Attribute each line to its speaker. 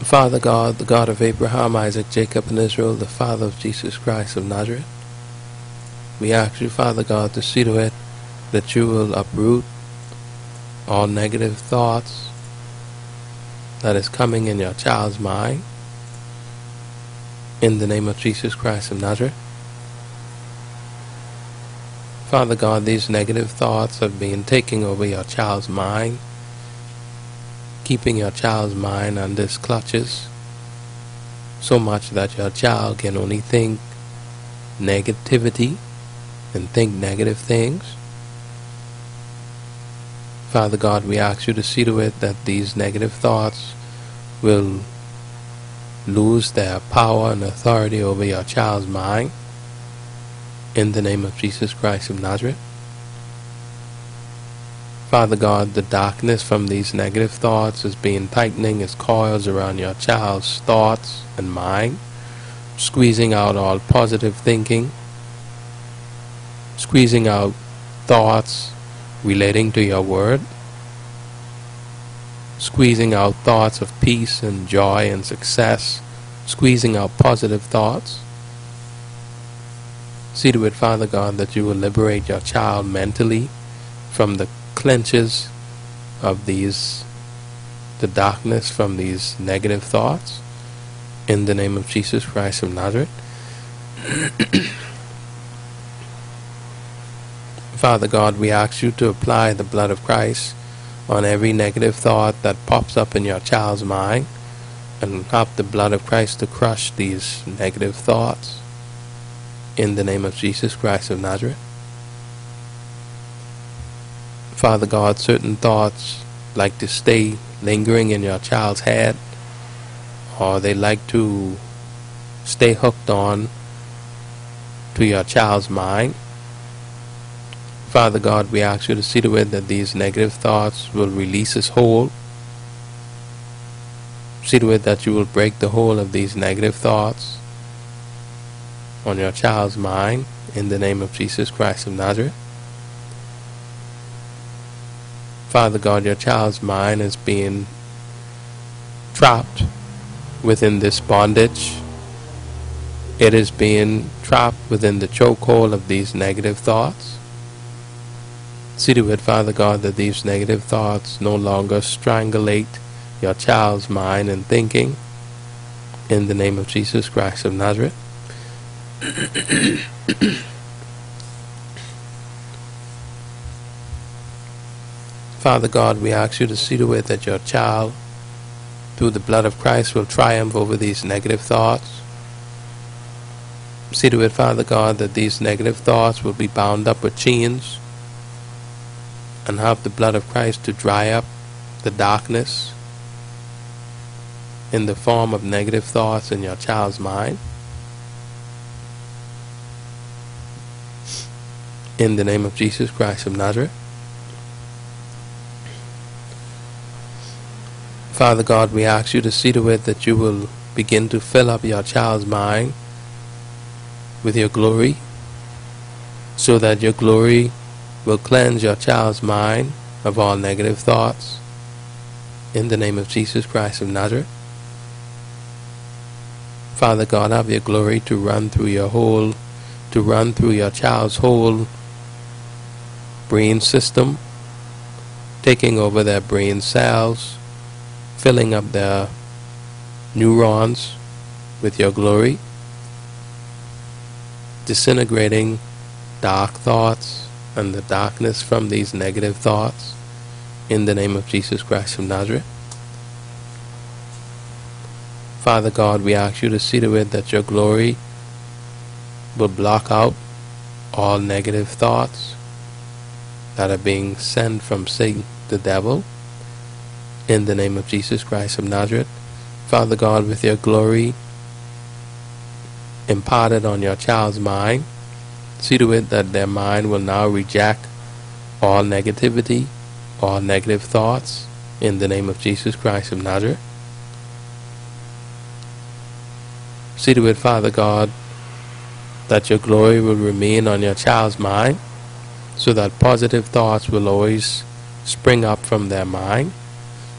Speaker 1: Father God, the God of Abraham, Isaac, Jacob, and Israel, the Father of Jesus Christ of Nazareth, we ask you, Father God, to see to it that you will uproot all negative thoughts that is coming in your child's mind in the name of Jesus Christ of Nazareth. Father God, these negative thoughts have been taking over your child's mind, keeping your child's mind under its clutches so much that your child can only think negativity and think negative things. Father God, we ask you to see to it that these negative thoughts will lose their power and authority over your child's mind. In the name of Jesus Christ of Nazareth. Father God, the darkness from these negative thoughts is being tightening its coils around your child's thoughts and mind, squeezing out all positive thinking, squeezing out thoughts relating to your word, squeezing out thoughts of peace and joy and success, squeezing out positive thoughts. See to it, Father God, that you will liberate your child mentally from the clenches of these, the darkness from these negative thoughts. In the name of Jesus Christ of Nazareth. Father God, we ask you to apply the blood of Christ on every negative thought that pops up in your child's mind and help the blood of Christ to crush these negative thoughts in the name of Jesus Christ of Nazareth. Father God, certain thoughts like to stay lingering in your child's head or they like to stay hooked on to your child's mind Father God, we ask you to see to it that these negative thoughts will release its hold. See to it that you will break the hold of these negative thoughts on your child's mind in the name of Jesus Christ of Nazareth. Father God, your child's mind is being trapped within this bondage. It is being trapped within the chokehold of these negative thoughts. See to it, Father God, that these negative thoughts no longer strangulate your child's mind and thinking. In the name of Jesus Christ of Nazareth. Father God, we ask you to see to it that your child, through the blood of Christ, will triumph over these negative thoughts. See to it, Father God, that these negative thoughts will be bound up with chains and have the blood of Christ to dry up the darkness in the form of negative thoughts in your child's mind. In the name of Jesus Christ of Nazareth. Father God, we ask you to see to it that you will begin to fill up your child's mind with your glory so that your glory will cleanse your child's mind of all negative thoughts. In the name of Jesus Christ of Nazareth. Father God, have your glory to run through your whole, to run through your child's whole brain system, taking over their brain cells, filling up their neurons with your glory, disintegrating dark thoughts, and the darkness from these negative thoughts in the name of Jesus Christ of Nazareth. Father God, we ask you to see to it that your glory will block out all negative thoughts that are being sent from Satan, the devil, in the name of Jesus Christ of Nazareth. Father God, with your glory imparted on your child's mind, See to it that their mind will now reject all negativity, all negative thoughts, in the name of Jesus Christ of Nazareth. See to it, Father God, that your glory will remain on your child's mind, so that positive thoughts will always spring up from their mind,